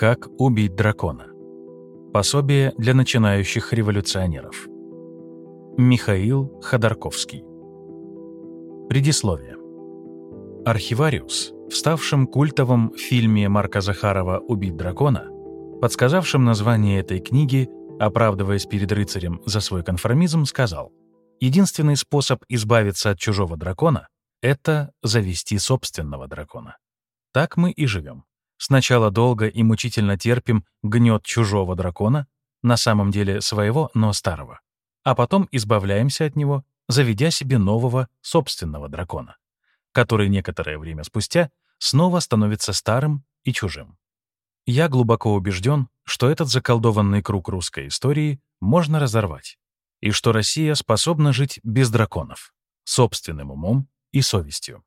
Как убить дракона. Пособие для начинающих революционеров. Михаил Ходорковский. Предисловие. Архивариус, в ставшем культовом фильме Марка Захарова «Убить дракона», подсказавшим название этой книги, оправдываясь перед рыцарем за свой конформизм, сказал «Единственный способ избавиться от чужого дракона — это завести собственного дракона». Так мы и живем. Сначала долго и мучительно терпим гнет чужого дракона, на самом деле своего, но старого. А потом избавляемся от него, заведя себе нового собственного дракона, который некоторое время спустя снова становится старым и чужим. Я глубоко убежден, что этот заколдованный круг русской истории можно разорвать, и что Россия способна жить без драконов, собственным умом и совестью.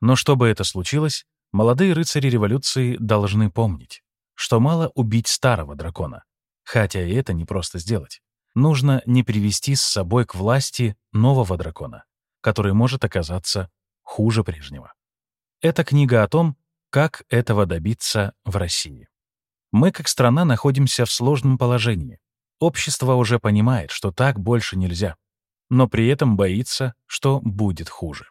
Но чтобы это случилось, Молодые рыцари революции должны помнить, что мало убить старого дракона, хотя и это не просто сделать. Нужно не привести с собой к власти нового дракона, который может оказаться хуже прежнего. Это книга о том, как этого добиться в России. Мы, как страна, находимся в сложном положении. Общество уже понимает, что так больше нельзя, но при этом боится, что будет хуже.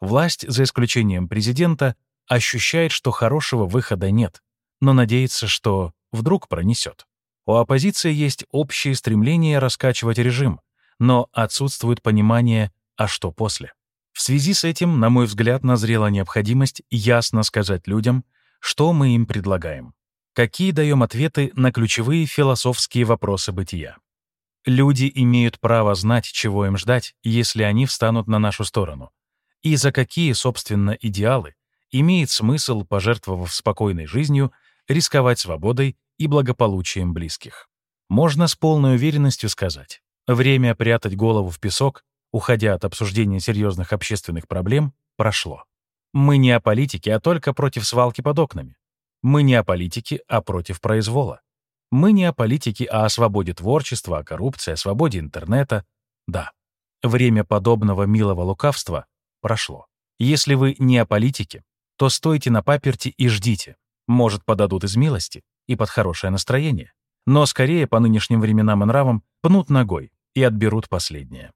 Власть, за исключением президента, ощущает, что хорошего выхода нет, но надеется, что вдруг пронесет. У оппозиции есть общее стремление раскачивать режим, но отсутствует понимание, а что после. В связи с этим, на мой взгляд, назрела необходимость ясно сказать людям, что мы им предлагаем, какие даем ответы на ключевые философские вопросы бытия. Люди имеют право знать, чего им ждать, если они встанут на нашу сторону, и за какие, собственно, идеалы имеет смысл, пожертвовав спокойной жизнью, рисковать свободой и благополучием близких. Можно с полной уверенностью сказать, время прятать голову в песок, уходя от обсуждения серьезных общественных проблем, прошло. Мы не о политике, а только против свалки под окнами. Мы не о политике, а против произвола. Мы не о политике, а о свободе творчества, о коррупции, о свободе интернета. Да, время подобного милого лукавства прошло. Если вы не о политике, то стойте на паперти и ждите. Может, подадут из милости и под хорошее настроение. Но скорее по нынешним временам и нравам пнут ногой и отберут последнее.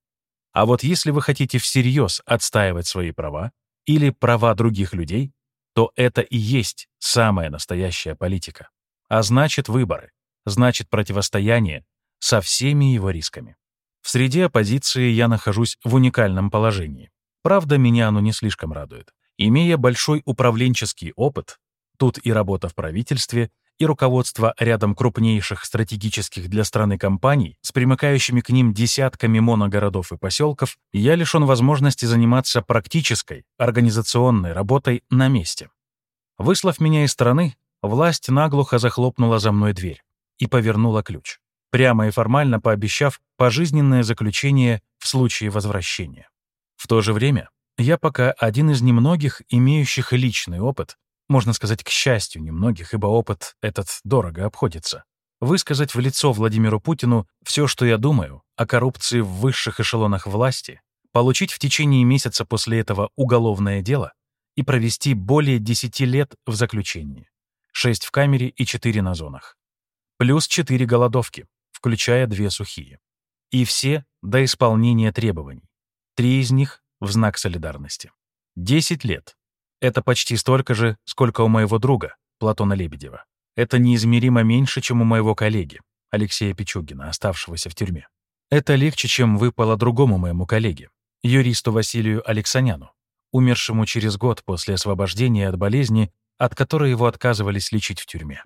А вот если вы хотите всерьез отстаивать свои права или права других людей, то это и есть самая настоящая политика. А значит выборы, значит противостояние со всеми его рисками. В среде оппозиции я нахожусь в уникальном положении. Правда, меня оно не слишком радует. Имея большой управленческий опыт, тут и работа в правительстве, и руководство рядом крупнейших стратегических для страны компаний с примыкающими к ним десятками моногородов и поселков, я лишен возможности заниматься практической, организационной работой на месте. Выслав меня из страны, власть наглухо захлопнула за мной дверь и повернула ключ, прямо и формально пообещав пожизненное заключение в случае возвращения. В то же время я пока один из немногих, имеющих личный опыт, можно сказать, к счастью, немногих, ибо опыт этот дорого обходится, высказать в лицо Владимиру Путину все, что я думаю о коррупции в высших эшелонах власти, получить в течение месяца после этого уголовное дело и провести более 10 лет в заключении. 6 в камере и 4 на зонах. Плюс 4 голодовки, включая две сухие. И все до исполнения требований. Три из них в знак солидарности. 10 лет. Это почти столько же, сколько у моего друга, Платона Лебедева. Это неизмеримо меньше, чем у моего коллеги, Алексея Пичугина, оставшегося в тюрьме. Это легче, чем выпало другому моему коллеге, юристу Василию Алексаняну, умершему через год после освобождения от болезни, от которой его отказывались лечить в тюрьме.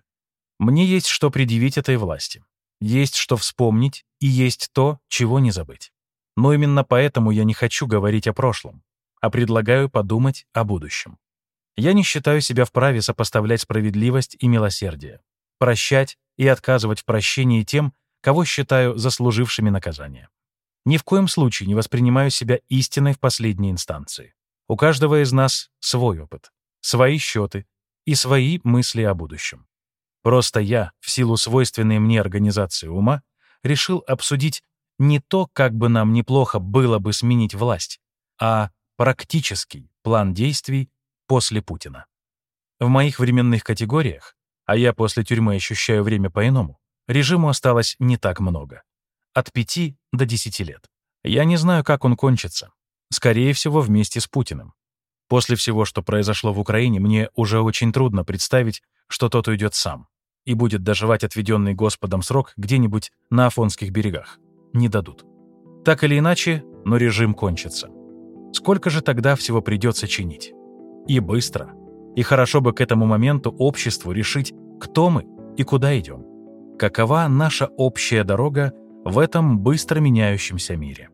Мне есть что предъявить этой власти. Есть что вспомнить и есть то, чего не забыть. Но именно поэтому я не хочу говорить о прошлом, а предлагаю подумать о будущем. Я не считаю себя вправе сопоставлять справедливость и милосердие, прощать и отказывать в прощении тем, кого считаю заслужившими наказания. Ни в коем случае не воспринимаю себя истиной в последней инстанции. У каждого из нас свой опыт, свои счеты и свои мысли о будущем. Просто я, в силу свойственной мне организации ума, решил обсудить не то, как бы нам неплохо было бы сменить власть, а практический план действий после Путина. В моих временных категориях а я после тюрьмы ощущаю время по-иному, режиму осталось не так много. От пяти до десяти лет. Я не знаю, как он кончится. Скорее всего, вместе с Путиным. После всего, что произошло в Украине, мне уже очень трудно представить, что тот уйдет сам и будет доживать отведенный Господом срок где-нибудь на Афонских берегах. Не дадут. Так или иначе, но режим кончится. Сколько же тогда всего придется чинить? И быстро. И хорошо бы к этому моменту обществу решить, кто мы и куда идем. Какова наша общая дорога в этом быстро меняющемся мире.